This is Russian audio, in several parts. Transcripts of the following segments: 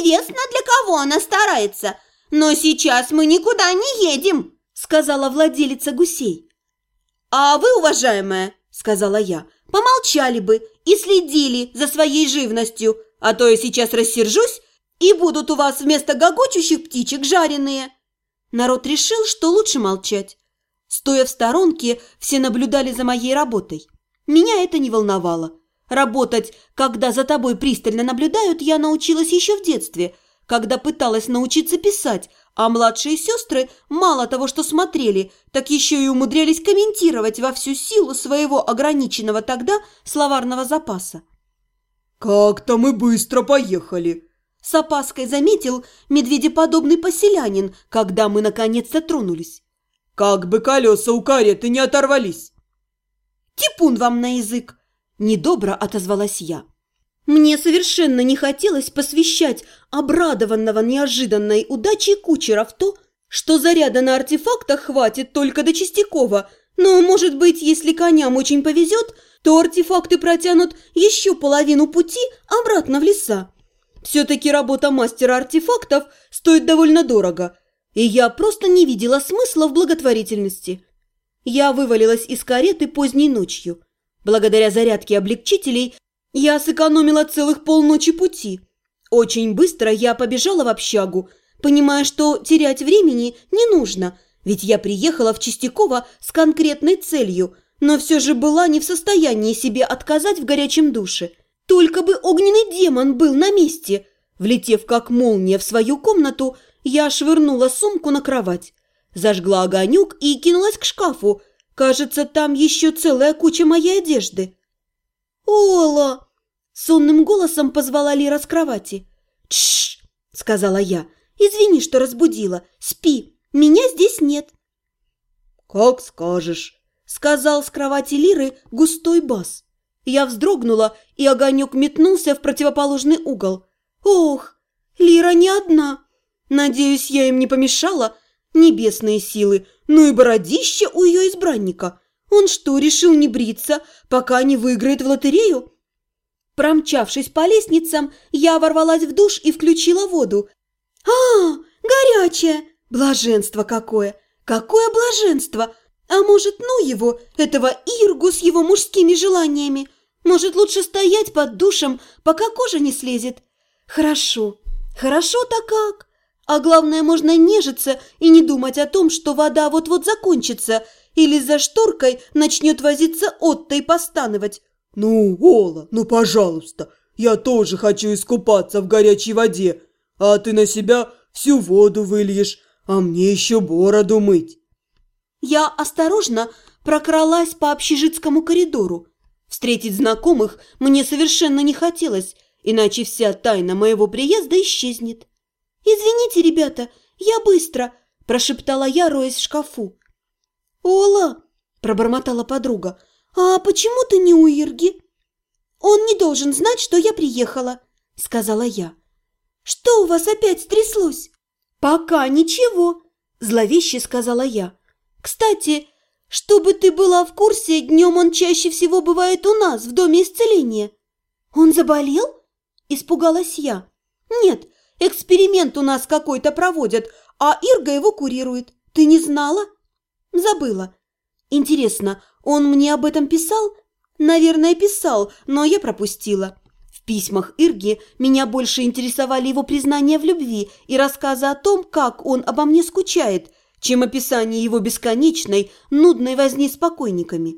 Известно, для кого она старается. Но сейчас мы никуда не едем, сказала владелица гусей. А вы, уважаемая, сказала я, помолчали бы и следили за своей живностью, а то я сейчас рассержусь, и будут у вас вместо гогочущих птичек жареные. Народ решил, что лучше молчать. Стоя в сторонке, все наблюдали за моей работой. Меня это не волновало. Работать, когда за тобой пристально наблюдают, я научилась еще в детстве, когда пыталась научиться писать, а младшие сестры мало того, что смотрели, так еще и умудрялись комментировать во всю силу своего ограниченного тогда словарного запаса. «Как-то мы быстро поехали!» С опаской заметил медведеподобный поселянин, когда мы наконец-то тронулись. Как бы колеса у кареты не оторвались. «Типун вам на язык!» – недобро отозвалась я. Мне совершенно не хотелось посвящать обрадованного неожиданной удачей кучера в то, что заряда на артефактах хватит только до Чистякова, но, может быть, если коням очень повезет, то артефакты протянут еще половину пути обратно в леса. Все-таки работа мастера артефактов стоит довольно дорого, и я просто не видела смысла в благотворительности. Я вывалилась из кареты поздней ночью. Благодаря зарядке облегчителей я сэкономила целых полночи пути. Очень быстро я побежала в общагу, понимая, что терять времени не нужно, ведь я приехала в Чистяково с конкретной целью, но все же была не в состоянии себе отказать в горячем душе. Только бы огненный демон был на месте. Влетев как молния в свою комнату, я швырнула сумку на кровать, зажгла огонек и кинулась к шкафу. Кажется, там еще целая куча моей одежды. «Ола!» – сонным голосом позвала Лира с кровати. «Тш!» – сказала я. «Извини, что разбудила. Спи, меня здесь нет». «Как скажешь», – сказал с кровати Лиры густой бас. Я вздрогнула, и огонек метнулся в противоположный угол. «Ох, Лира не одна!» Надеюсь, я им не помешала? Небесные силы, ну и бородище у ее избранника. Он что, решил не бриться, пока не выиграет в лотерею? Промчавшись по лестницам, я ворвалась в душ и включила воду. А, горячая! Блаженство какое! Какое блаженство! А может, ну его, этого Иргу с его мужскими желаниями? Может, лучше стоять под душем, пока кожа не слезет? Хорошо, хорошо-то как! А главное, можно нежиться и не думать о том, что вода вот-вот закончится, или за шторкой начнет возиться Отто и постановать. «Ну, Ола, ну, пожалуйста, я тоже хочу искупаться в горячей воде, а ты на себя всю воду выльешь, а мне еще бороду мыть». Я осторожно прокралась по общежитскому коридору. Встретить знакомых мне совершенно не хотелось, иначе вся тайна моего приезда исчезнет. «Извините, ребята, я быстро!» – прошептала я, роясь в шкафу. «Ола!» – пробормотала подруга. «А почему ты не у Ирги?» «Он не должен знать, что я приехала», – сказала я. «Что у вас опять стряслось?» «Пока ничего», – зловеще сказала я. «Кстати, чтобы ты была в курсе, днем он чаще всего бывает у нас, в Доме исцеления». «Он заболел?» – испугалась я. «Нет, Эксперимент у нас какой-то проводят, а Ирга его курирует. Ты не знала? Забыла. Интересно, он мне об этом писал? Наверное, писал, но я пропустила. В письмах Ирги меня больше интересовали его признания в любви и рассказы о том, как он обо мне скучает, чем описание его бесконечной, нудной возни с покойниками.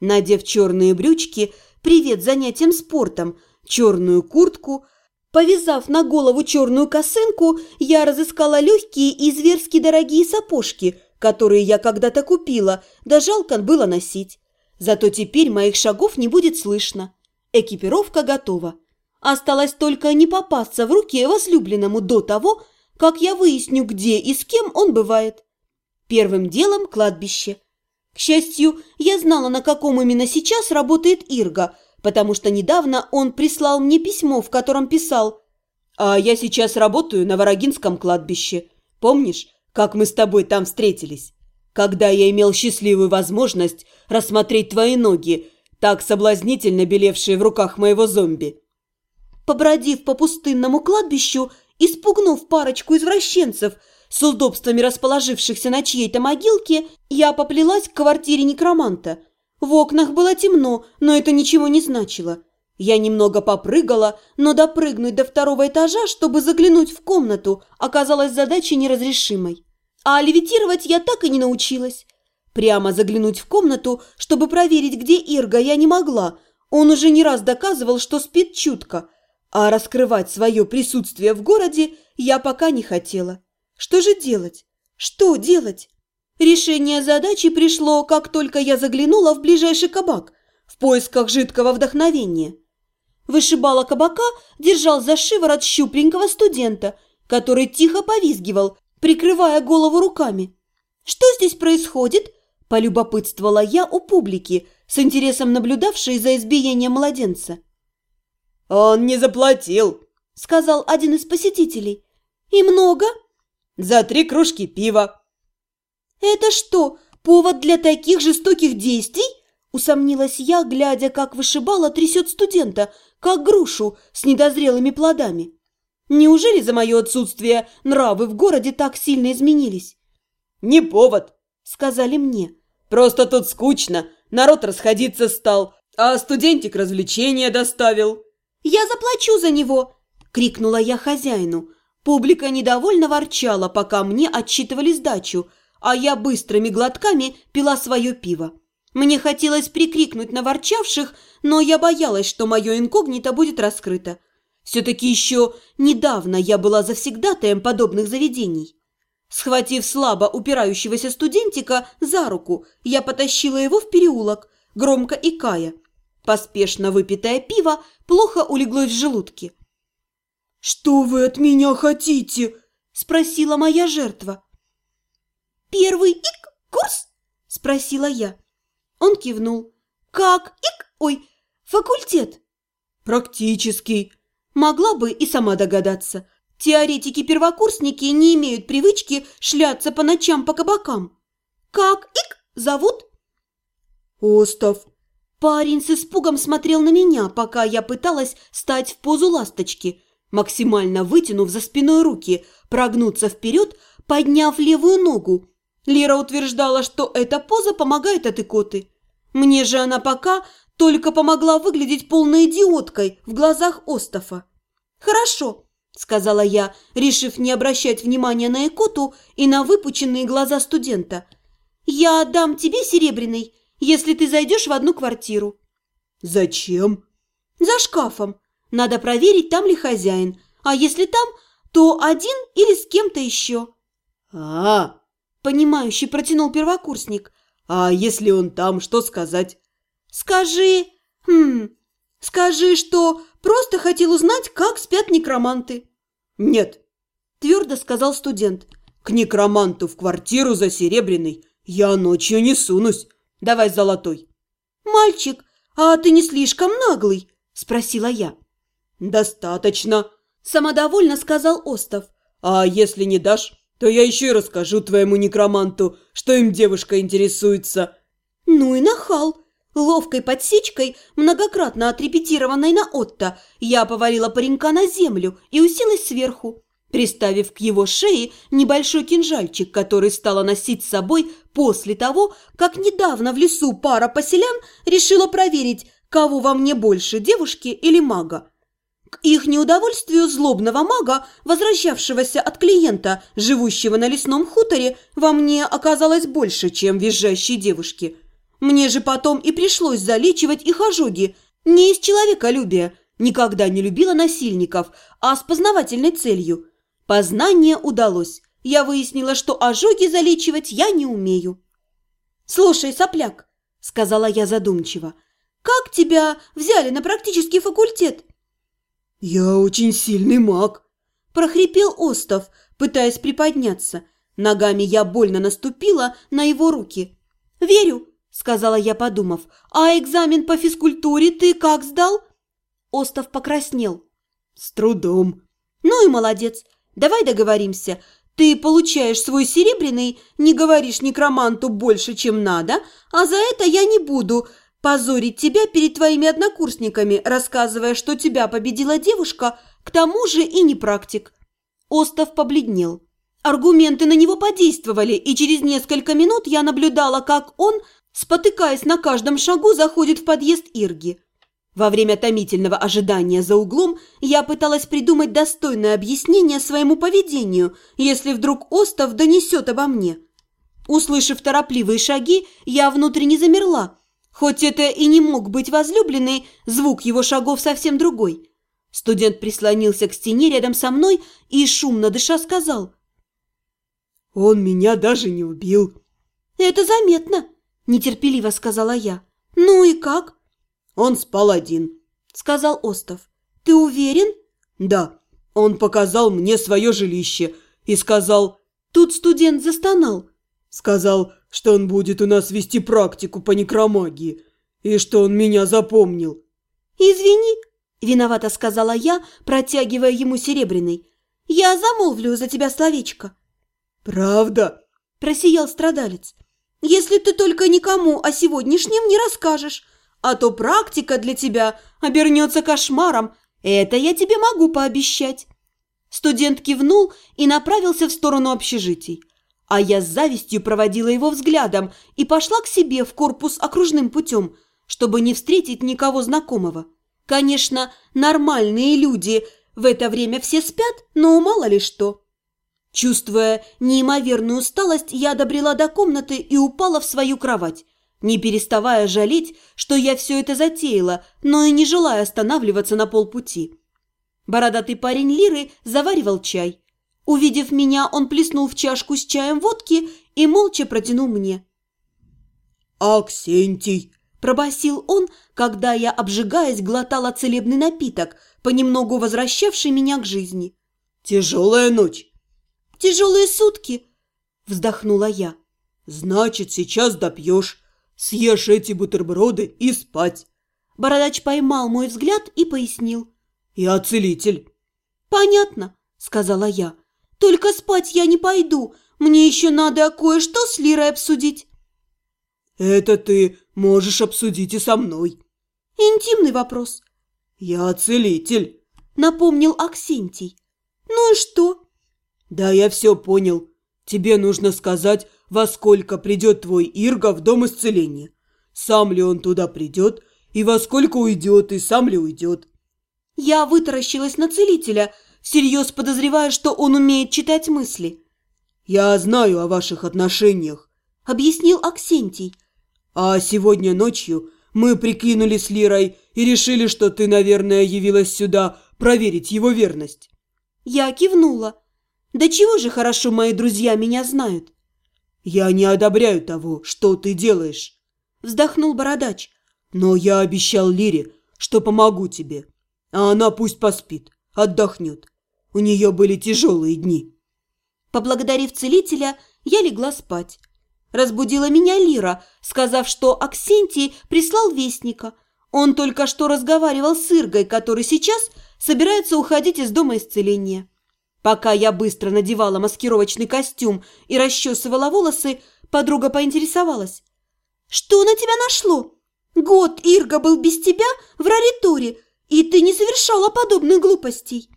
Надев черные брючки, привет занятиям спортом, черную куртку – Повязав на голову черную косынку, я разыскала легкие и зверски дорогие сапожки, которые я когда-то купила, да жалко было носить. Зато теперь моих шагов не будет слышно. Экипировка готова. Осталось только не попасться в руки возлюбленному до того, как я выясню, где и с кем он бывает. Первым делом кладбище. К счастью, я знала, на каком именно сейчас работает Ирга – потому что недавно он прислал мне письмо, в котором писал «А я сейчас работаю на Ворогинском кладбище. Помнишь, как мы с тобой там встретились? Когда я имел счастливую возможность рассмотреть твои ноги, так соблазнительно белевшие в руках моего зомби». Побродив по пустынному кладбищу Испугнув парочку извращенцев, с удобствами расположившихся на чьей-то могилке, я поплелась к квартире некроманта. В окнах было темно, но это ничего не значило. Я немного попрыгала, но допрыгнуть до второго этажа, чтобы заглянуть в комнату, оказалась задачей неразрешимой. А левитировать я так и не научилась. Прямо заглянуть в комнату, чтобы проверить, где Ирга, я не могла. Он уже не раз доказывал, что спит чутко. А раскрывать свое присутствие в городе я пока не хотела. Что же делать? Что делать? Решение задачи пришло, как только я заглянула в ближайший кабак в поисках жидкого вдохновения. Вышибала кабака держал за шиворот щупленького студента, который тихо повизгивал, прикрывая голову руками. «Что здесь происходит?» – полюбопытствовала я у публики, с интересом наблюдавшей за избиением младенца. «Он не заплатил», – сказал один из посетителей. «И много?» «За три кружки пива». «Это что, повод для таких жестоких действий?» – усомнилась я, глядя, как вышибала трясет студента, как грушу с недозрелыми плодами. Неужели за мое отсутствие нравы в городе так сильно изменились? «Не повод», – сказали мне. «Просто тут скучно, народ расходиться стал, а студентик развлечения доставил». «Я заплачу за него!» – крикнула я хозяину. Публика недовольно ворчала, пока мне отчитывали сдачу, а я быстрыми глотками пила свое пиво. Мне хотелось прикрикнуть на ворчавших, но я боялась, что мое инкогнито будет раскрыто. Все-таки еще недавно я была завсегдатаем подобных заведений. Схватив слабо упирающегося студентика за руку, я потащила его в переулок, громко икая. Поспешно выпитое пиво плохо улеглось в желудке. «Что вы от меня хотите?» – спросила моя жертва. «Первый ик курс?» – спросила я. Он кивнул. «Как ик? Ой, факультет?» «Практический». Могла бы и сама догадаться. Теоретики-первокурсники не имеют привычки шляться по ночам по кабакам. «Как ик зовут?» «Остов». Парень с испугом смотрел на меня, пока я пыталась стать в позу ласточки, максимально вытянув за спиной руки, прогнуться вперед, подняв левую ногу. Лера утверждала, что эта поза помогает от икоты. Мне же она пока только помогла выглядеть полной идиоткой в глазах Остафа. «Хорошо», – сказала я, решив не обращать внимания на икоту и на выпученные глаза студента. «Я дам тебе серебряный, если ты зайдешь в одну квартиру». «Зачем?» «За шкафом. Надо проверить, там ли хозяин. А если там, то один или с кем-то еще». «А-а-а!» – понимающий протянул первокурсник. «А если он там, что сказать?» «Скажи... Хм... Скажи, что просто хотел узнать, как спят некроманты». «Нет», – твердо сказал студент. «К некроманту в квартиру за серебряный я ночью не сунусь. Давай золотой». «Мальчик, а ты не слишком наглый?» – спросила я. «Достаточно», – самодовольно сказал Остов. «А если не дашь, то я еще и расскажу твоему некроманту, что им девушка интересуется». «Ну и нахал!» Ловкой подсечкой, многократно отрепетированной на Отто, я повалила паренька на землю и уселась сверху, приставив к его шее небольшой кинжальчик, который стала носить с собой после того, как недавно в лесу пара поселян решила проверить, кого во мне больше, девушки или мага. К их неудовольствию злобного мага, возвращавшегося от клиента, живущего на лесном хуторе, во мне оказалось больше, чем визжащей девушки. Мне же потом и пришлось залечивать их ожоги, не из человеколюбия, никогда не любила насильников, а с познавательной целью. Познание удалось. Я выяснила, что ожоги залечивать я не умею. «Слушай, сопляк», — сказала я задумчиво, — «как тебя взяли на практический факультет?» «Я очень сильный маг», – прохрипел Остов, пытаясь приподняться. Ногами я больно наступила на его руки. «Верю», – сказала я, подумав. «А экзамен по физкультуре ты как сдал?» Остов покраснел. «С трудом». «Ну и молодец. Давай договоримся. Ты получаешь свой серебряный, не говоришь некроманту больше, чем надо, а за это я не буду позорить тебя перед твоими однокурсниками, рассказывая, что тебя победила девушка, к тому же и не практик. Остов побледнел. Аргументы на него подействовали, и через несколько минут я наблюдала, как он, спотыкаясь на каждом шагу, заходит в подъезд Ирги. Во время томительного ожидания за углом я пыталась придумать достойное объяснение своему поведению, если вдруг Остов донесет обо мне. Услышав торопливые шаги, я внутренне замерла. Хоть это и не мог быть возлюбленный, звук его шагов совсем другой. Студент прислонился к стене рядом со мной и, шумно дыша, сказал. «Он меня даже не убил». «Это заметно», – нетерпеливо сказала я. «Ну и как?» «Он спал один», – сказал Остов. «Ты уверен?» «Да. Он показал мне свое жилище и сказал...» Тут студент застонал. Сказал, что он будет у нас вести практику по некромагии и что он меня запомнил. «Извини», – виновата сказала я, протягивая ему серебряный. «Я замолвлю за тебя словечко». «Правда?» – просиял страдалец. «Если ты только никому о сегодняшнем не расскажешь, а то практика для тебя обернется кошмаром, это я тебе могу пообещать». Студент кивнул и направился в сторону общежитий. А я с завистью проводила его взглядом и пошла к себе в корпус окружным путем, чтобы не встретить никого знакомого. Конечно, нормальные люди в это время все спят, но мало ли что. Чувствуя неимоверную усталость, я добрела до комнаты и упала в свою кровать, не переставая жалеть, что я все это затеяла, но и не желая останавливаться на полпути. Бородатый парень Лиры заваривал чай. Увидев меня, он плеснул в чашку с чаем водки и молча протянул мне. «Аксентий!» – пробасил он, когда я, обжигаясь, глотала целебный напиток, понемногу возвращавший меня к жизни. «Тяжелая ночь!» «Тяжелые сутки!» – вздохнула я. «Значит, сейчас допьешь, съешь эти бутерброды и спать!» Бородач поймал мой взгляд и пояснил. «Я целитель!» «Понятно!» – сказала я. «Только спать я не пойду, мне еще надо кое-что с Лирой обсудить». «Это ты можешь обсудить и со мной». «Интимный вопрос». «Я целитель», — напомнил Аксентий. «Ну и что?» «Да я все понял. Тебе нужно сказать, во сколько придет твой Ирга в дом исцеления. Сам ли он туда придет, и во сколько уйдет, и сам ли уйдет». Я вытаращилась на целителя, всерьез подозревая, что он умеет читать мысли. «Я знаю о ваших отношениях», — объяснил Аксентий. А сегодня ночью мы прикинули с Лирой и решили, что ты, наверное, явилась сюда проверить его верность. Я кивнула. Да чего же хорошо мои друзья меня знают. Я не одобряю того, что ты делаешь. Вздохнул бородач. Но я обещал Лире, что помогу тебе. А она пусть поспит, отдохнет. У нее были тяжелые дни. Поблагодарив целителя, я легла спать. Разбудила меня Лира, сказав, что Аксентий прислал вестника. Он только что разговаривал с Иргой, который сейчас собирается уходить из дома исцеления. Пока я быстро надевала маскировочный костюм и расчесывала волосы, подруга поинтересовалась. «Что на тебя нашло? Год Ирга был без тебя в раритуре, и ты не совершала подобных глупостей».